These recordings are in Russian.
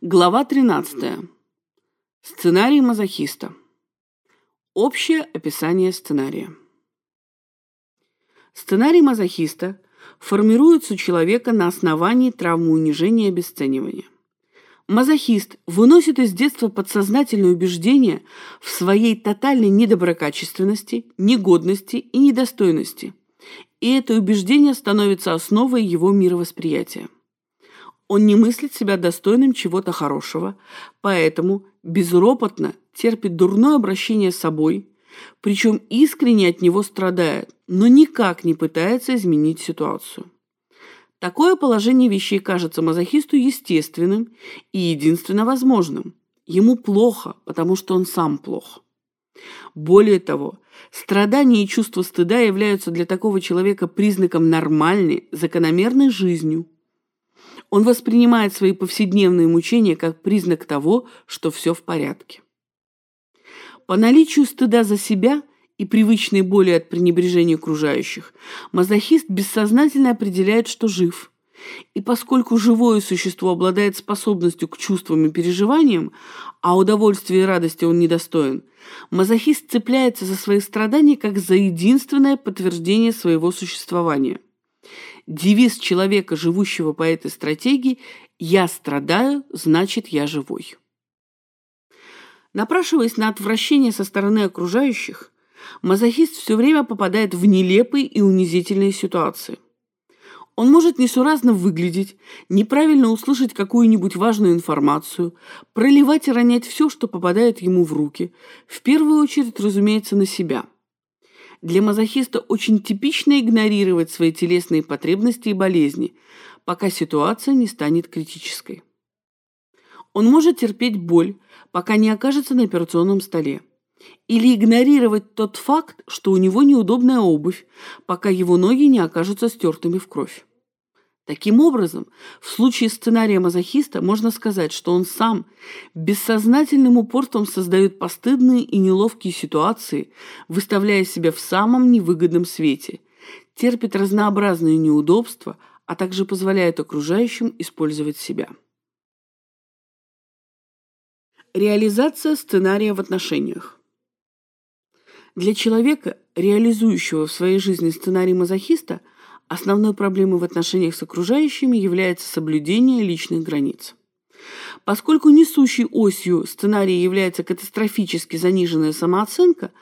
Глава 13. Сценарий мазохиста. Общее описание сценария. Сценарий мазохиста формируется у человека на основании травмы унижения и обесценивания. Мазохист выносит из детства подсознательное убеждение в своей тотальной недоброкачественности, негодности и недостойности. И это убеждение становится основой его мировосприятия. Он не мыслит себя достойным чего-то хорошего, поэтому безропотно терпит дурное обращение с собой, причем искренне от него страдает, но никак не пытается изменить ситуацию. Такое положение вещей кажется мазохисту естественным и единственно возможным. Ему плохо, потому что он сам плох. Более того, страдания и чувство стыда являются для такого человека признаком нормальной, закономерной жизнью. Он воспринимает свои повседневные мучения как признак того, что все в порядке. По наличию стыда за себя – и привычной боли от пренебрежения окружающих, мазохист бессознательно определяет, что жив. И поскольку живое существо обладает способностью к чувствам и переживаниям, а удовольствия и радости он недостоин, мазохист цепляется за свои страдания как за единственное подтверждение своего существования. Девиз человека, живущего по этой стратегии «Я страдаю, значит, я живой». Напрашиваясь на отвращение со стороны окружающих, мазохист все время попадает в нелепые и унизительные ситуации. Он может несуразно выглядеть, неправильно услышать какую-нибудь важную информацию, проливать и ронять все, что попадает ему в руки, в первую очередь, разумеется, на себя. Для мазохиста очень типично игнорировать свои телесные потребности и болезни, пока ситуация не станет критической. Он может терпеть боль, пока не окажется на операционном столе или игнорировать тот факт, что у него неудобная обувь, пока его ноги не окажутся стертыми в кровь. Таким образом, в случае сценария мазохиста можно сказать, что он сам бессознательным упорством создает постыдные и неловкие ситуации, выставляя себя в самом невыгодном свете, терпит разнообразные неудобства, а также позволяет окружающим использовать себя. Реализация сценария в отношениях. Для человека, реализующего в своей жизни сценарий мазохиста, основной проблемой в отношениях с окружающими является соблюдение личных границ. Поскольку несущей осью сценария является катастрофически заниженная самооценка,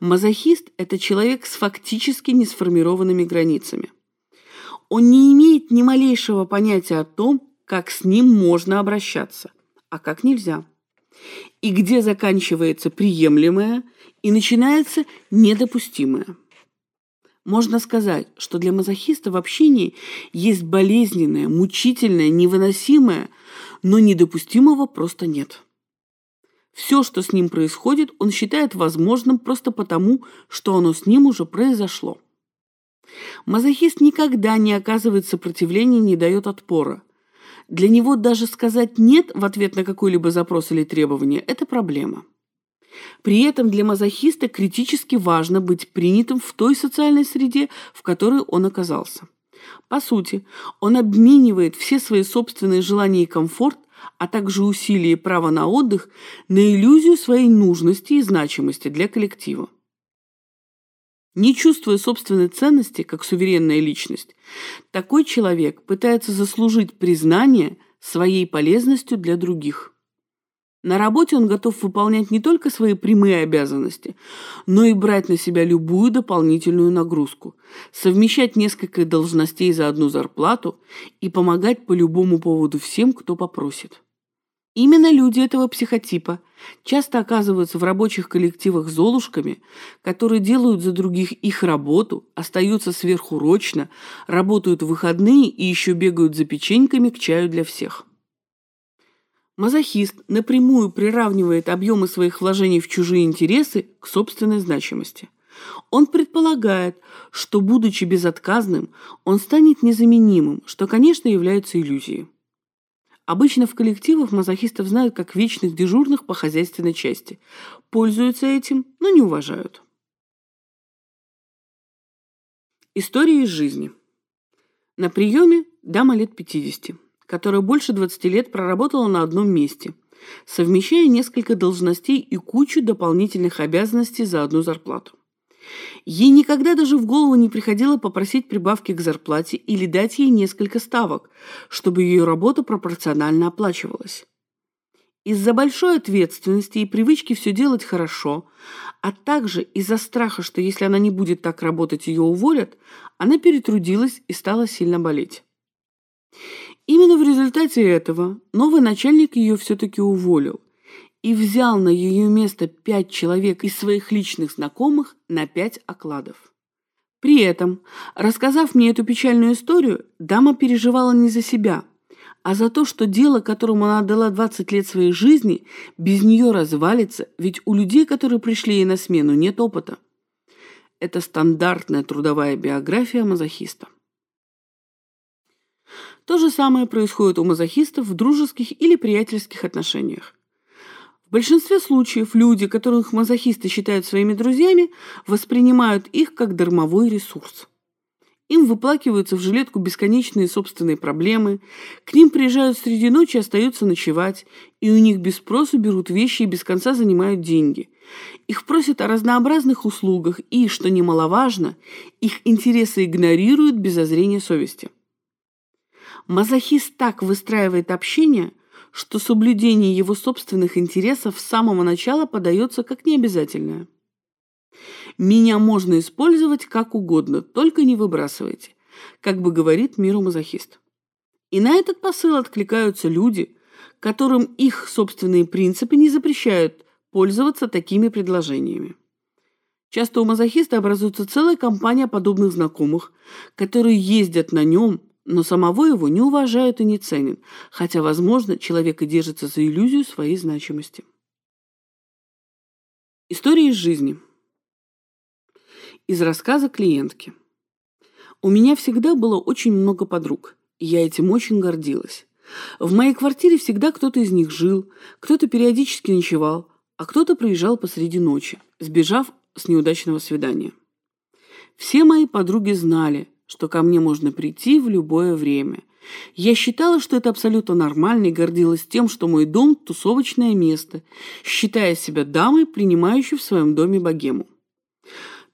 мазохист – это человек с фактически несформированными границами. Он не имеет ни малейшего понятия о том, как с ним можно обращаться, а как нельзя. И где заканчивается приемлемое и начинается недопустимое. Можно сказать, что для мазохиста в общении есть болезненное, мучительное, невыносимое, но недопустимого просто нет. Все, что с ним происходит, он считает возможным просто потому, что оно с ним уже произошло. Мазохист никогда не оказывает сопротивления не дает отпора. Для него даже сказать «нет» в ответ на какой-либо запрос или требование – это проблема. При этом для мазохиста критически важно быть принятым в той социальной среде, в которой он оказался. По сути, он обменивает все свои собственные желания и комфорт, а также усилия и право на отдых на иллюзию своей нужности и значимости для коллектива. Не чувствуя собственной ценности, как суверенная личность, такой человек пытается заслужить признание своей полезностью для других. На работе он готов выполнять не только свои прямые обязанности, но и брать на себя любую дополнительную нагрузку, совмещать несколько должностей за одну зарплату и помогать по любому поводу всем, кто попросит. Именно люди этого психотипа часто оказываются в рабочих коллективах золушками, которые делают за других их работу, остаются сверхурочно, работают в выходные и еще бегают за печеньками к чаю для всех. Мазохист напрямую приравнивает объемы своих вложений в чужие интересы к собственной значимости. Он предполагает, что, будучи безотказным, он станет незаменимым, что, конечно, является иллюзией. Обычно в коллективах мазохистов знают как вечных дежурных по хозяйственной части. Пользуются этим, но не уважают. История из жизни. На приеме дама лет 50. Которая больше 20 лет проработала на одном месте, совмещая несколько должностей и кучу дополнительных обязанностей за одну зарплату. Ей никогда даже в голову не приходило попросить прибавки к зарплате или дать ей несколько ставок, чтобы ее работа пропорционально оплачивалась. Из-за большой ответственности и привычки все делать хорошо, а также из-за страха, что если она не будет так работать, ее уволят, она перетрудилась и стала сильно болеть. Именно в результате этого новый начальник ее все-таки уволил и взял на ее место пять человек из своих личных знакомых на пять окладов. При этом, рассказав мне эту печальную историю, дама переживала не за себя – а за то, что дело, которому она отдала 20 лет своей жизни, без нее развалится, ведь у людей, которые пришли ей на смену, нет опыта. Это стандартная трудовая биография мазохиста. То же самое происходит у мазохистов в дружеских или приятельских отношениях. В большинстве случаев люди, которых мазохисты считают своими друзьями, воспринимают их как дармовой ресурс. Им выплакиваются в жилетку бесконечные собственные проблемы, к ним приезжают среди ночи и остаются ночевать, и у них без спросу берут вещи и без конца занимают деньги. Их просят о разнообразных услугах и, что немаловажно, их интересы игнорируют без озрения совести. Мазохист так выстраивает общение, что соблюдение его собственных интересов с самого начала подается как необязательное. Меня можно использовать как угодно, только не выбрасывайте, как бы говорит миру мазохист. И на этот посыл откликаются люди, которым их собственные принципы не запрещают пользоваться такими предложениями. Часто у мазохиста образуется целая компания подобных знакомых, которые ездят на нем, но самого его не уважают и не ценят, хотя, возможно, человек и держится за иллюзию своей значимости. История из жизни – из рассказа клиентки. У меня всегда было очень много подруг, и я этим очень гордилась. В моей квартире всегда кто-то из них жил, кто-то периодически ночевал, а кто-то приезжал посреди ночи, сбежав с неудачного свидания. Все мои подруги знали, что ко мне можно прийти в любое время. Я считала, что это абсолютно нормально и гордилась тем, что мой дом – тусовочное место, считая себя дамой, принимающей в своем доме богему.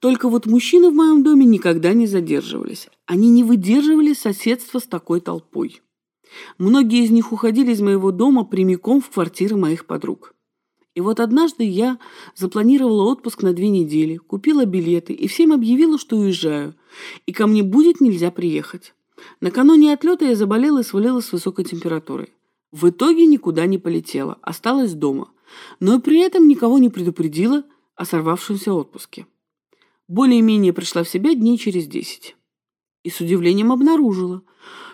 Только вот мужчины в моем доме никогда не задерживались. Они не выдерживали соседства с такой толпой. Многие из них уходили из моего дома прямиком в квартиры моих подруг. И вот однажды я запланировала отпуск на две недели, купила билеты и всем объявила, что уезжаю, и ко мне будет нельзя приехать. Накануне отлета я заболела и свалилась с высокой температурой. В итоге никуда не полетела, осталась дома, но при этом никого не предупредила о сорвавшемся отпуске более-менее пришла в себя дней через десять. И с удивлением обнаружила,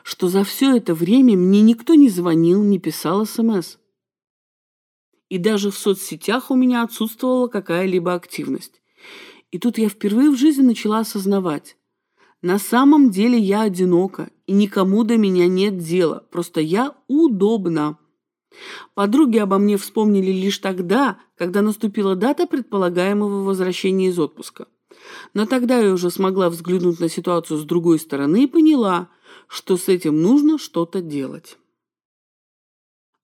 что за все это время мне никто не звонил, не писал СМС. И даже в соцсетях у меня отсутствовала какая-либо активность. И тут я впервые в жизни начала осознавать. На самом деле я одинока, и никому до меня нет дела, просто я удобна. Подруги обо мне вспомнили лишь тогда, когда наступила дата предполагаемого возвращения из отпуска. Но тогда я уже смогла взглянуть на ситуацию с другой стороны и поняла, что с этим нужно что-то делать.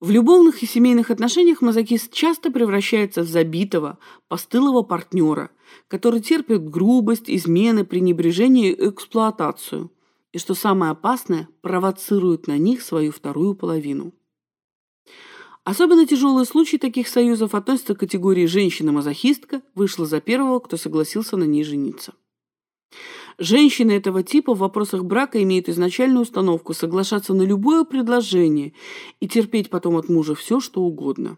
В любовных и семейных отношениях мазокист часто превращается в забитого, постылого партнера, который терпит грубость, измены, пренебрежение и эксплуатацию. И что самое опасное, провоцирует на них свою вторую половину. Особенно тяжелые случаи таких союзов относятся к категории женщина-мазохистка, вышла за первого, кто согласился на ней жениться. Женщины этого типа в вопросах брака имеют изначальную установку соглашаться на любое предложение и терпеть потом от мужа все, что угодно.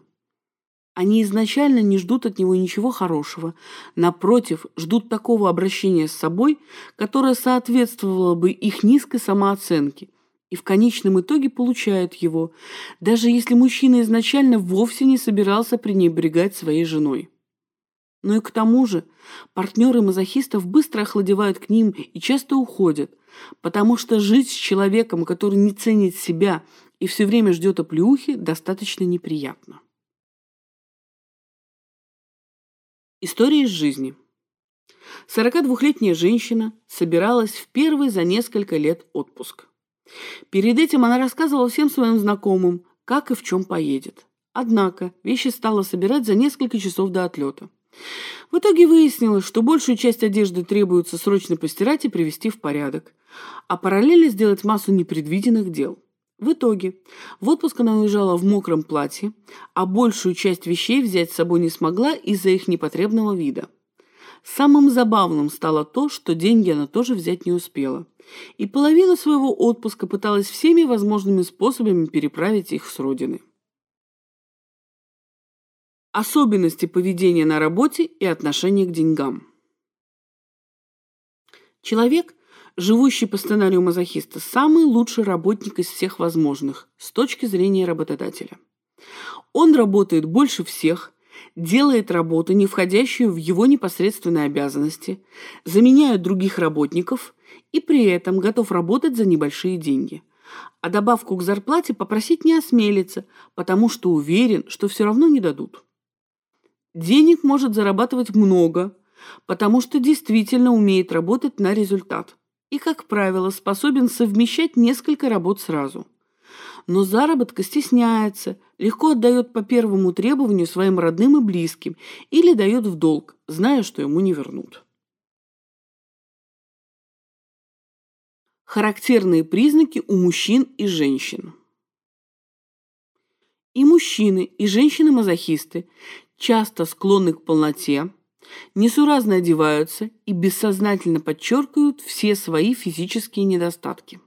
Они изначально не ждут от него ничего хорошего. Напротив, ждут такого обращения с собой, которое соответствовало бы их низкой самооценке и в конечном итоге получают его, даже если мужчина изначально вовсе не собирался пренебрегать своей женой. Но и к тому же партнеры мазохистов быстро охладевают к ним и часто уходят, потому что жить с человеком, который не ценит себя и все время ждет оплеухи, достаточно неприятно. История из жизни. 42-летняя женщина собиралась в первый за несколько лет отпуск. Перед этим она рассказывала всем своим знакомым, как и в чем поедет. Однако вещи стала собирать за несколько часов до отлета. В итоге выяснилось, что большую часть одежды требуется срочно постирать и привести в порядок, а параллельно сделать массу непредвиденных дел. В итоге в отпуск она уезжала в мокром платье, а большую часть вещей взять с собой не смогла из-за их непотребного вида. Самым забавным стало то, что деньги она тоже взять не успела. И половину своего отпуска пыталась всеми возможными способами переправить их с родины. Особенности поведения на работе и отношение к деньгам. Человек, живущий по сценарию мазохиста, самый лучший работник из всех возможных с точки зрения работодателя. Он работает больше всех, делает работу, не входящую в его непосредственные обязанности, заменяет других работников и при этом готов работать за небольшие деньги. А добавку к зарплате попросить не осмелится, потому что уверен, что все равно не дадут. Денег может зарабатывать много, потому что действительно умеет работать на результат и, как правило, способен совмещать несколько работ сразу. Но заработка стесняется, легко отдает по первому требованию своим родным и близким или дает в долг, зная, что ему не вернут. Характерные признаки у мужчин и женщин. И мужчины, и женщины-мазохисты часто склонны к полноте, несуразно одеваются и бессознательно подчеркивают все свои физические недостатки.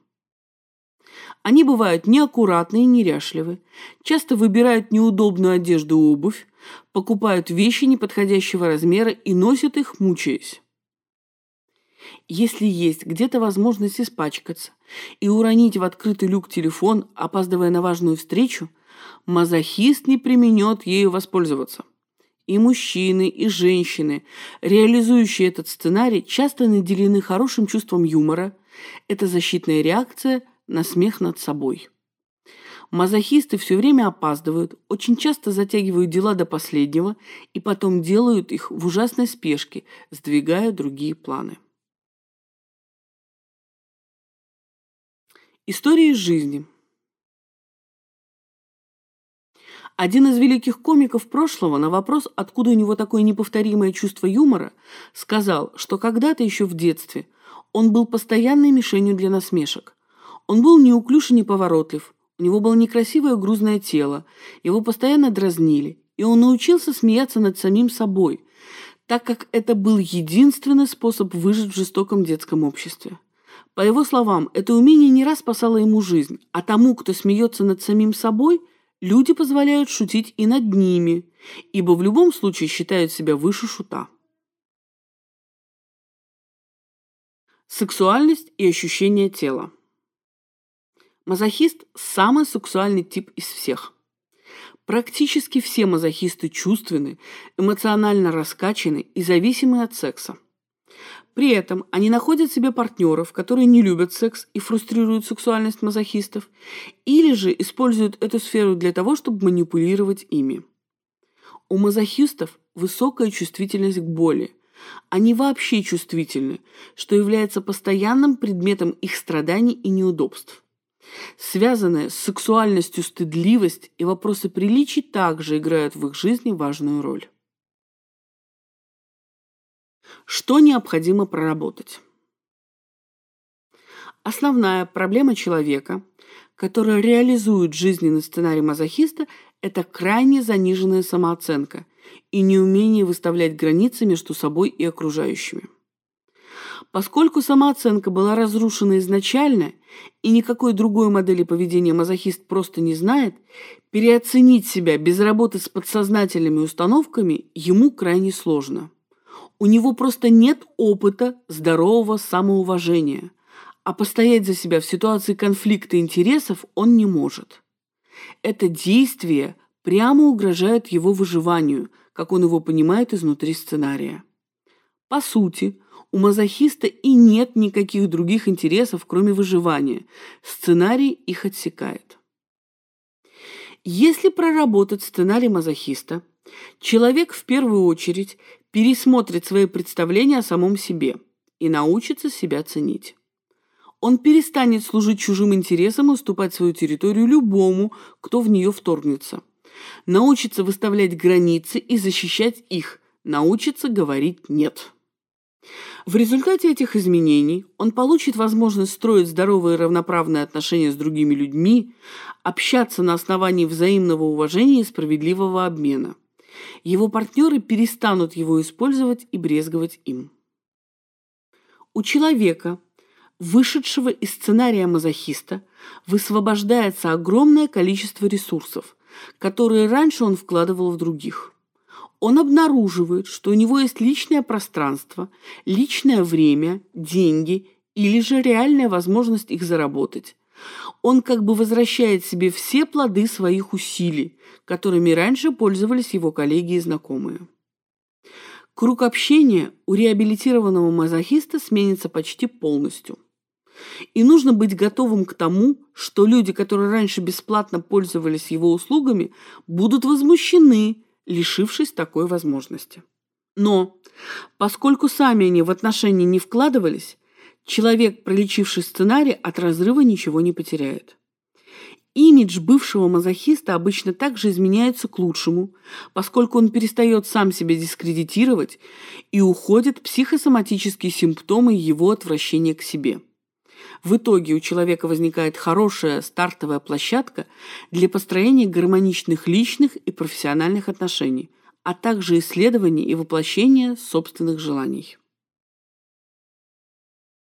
Они бывают неаккуратны и неряшливы, часто выбирают неудобную одежду и обувь, покупают вещи неподходящего размера и носят их, мучаясь. Если есть где-то возможность испачкаться и уронить в открытый люк телефон, опаздывая на важную встречу, мазохист не применет ею воспользоваться – и мужчины, и женщины, реализующие этот сценарий, часто наделены хорошим чувством юмора. Это защитная реакция на смех над собой. Мазохисты все время опаздывают, очень часто затягивают дела до последнего и потом делают их в ужасной спешке, сдвигая другие планы. Истории из жизни – Один из великих комиков прошлого на вопрос, откуда у него такое неповторимое чувство юмора, сказал, что когда-то еще в детстве он был постоянной мишенью для насмешек. Он был неуклюж и неповоротлив, у него было некрасивое грузное тело, его постоянно дразнили, и он научился смеяться над самим собой, так как это был единственный способ выжить в жестоком детском обществе. По его словам, это умение не раз спасало ему жизнь, а тому, кто смеется над самим собой – люди позволяют шутить и над ними, ибо в любом случае считают себя выше шута. Сексуальность и ощущение тела. Мазохист – самый сексуальный тип из всех. Практически все мазохисты чувственны, эмоционально раскачаны и зависимы от секса. При этом они находят себе партнеров, которые не любят секс и фрустрируют сексуальность мазохистов, или же используют эту сферу для того, чтобы манипулировать ими. У мазохистов высокая чувствительность к боли. Они вообще чувствительны, что является постоянным предметом их страданий и неудобств. Связанная с сексуальностью стыдливость и вопросы приличий также играют в их жизни важную роль. Что необходимо проработать? Основная проблема человека, который реализует жизненный сценарий мазохиста, это крайне заниженная самооценка и неумение выставлять границы между собой и окружающими. Поскольку самооценка была разрушена изначально и никакой другой модели поведения мазохист просто не знает, переоценить себя без работы с подсознательными установками ему крайне сложно. У него просто нет опыта здорового самоуважения, а постоять за себя в ситуации конфликта интересов он не может. Это действие прямо угрожает его выживанию, как он его понимает изнутри сценария. По сути, у мазохиста и нет никаких других интересов, кроме выживания. Сценарий их отсекает. Если проработать сценарий мазохиста, человек в первую очередь пересмотрит свои представления о самом себе и научится себя ценить. Он перестанет служить чужим интересам и уступать свою территорию любому, кто в нее вторгнется. Научится выставлять границы и защищать их. Научится говорить «нет». В результате этих изменений он получит возможность строить здоровые равноправные отношения с другими людьми, общаться на основании взаимного уважения и справедливого обмена. Его партнеры перестанут его использовать и брезговать им. У человека, вышедшего из сценария мазохиста, высвобождается огромное количество ресурсов, которые раньше он вкладывал в других – он обнаруживает, что у него есть личное пространство, личное время, деньги или же реальная возможность их заработать. Он как бы возвращает себе все плоды своих усилий, которыми раньше пользовались его коллеги и знакомые. Круг общения у реабилитированного мазохиста сменится почти полностью. И нужно быть готовым к тому, что люди, которые раньше бесплатно пользовались его услугами, будут возмущены лишившись такой возможности. Но, поскольку сами они в отношения не вкладывались, человек, пролечивший сценарий, от разрыва ничего не потеряет. Имидж бывшего мазохиста обычно также изменяется к лучшему, поскольку он перестает сам себя дискредитировать и уходят психосоматические симптомы его отвращения к себе – в итоге у человека возникает хорошая стартовая площадка для построения гармоничных личных и профессиональных отношений, а также исследования и воплощения собственных желаний.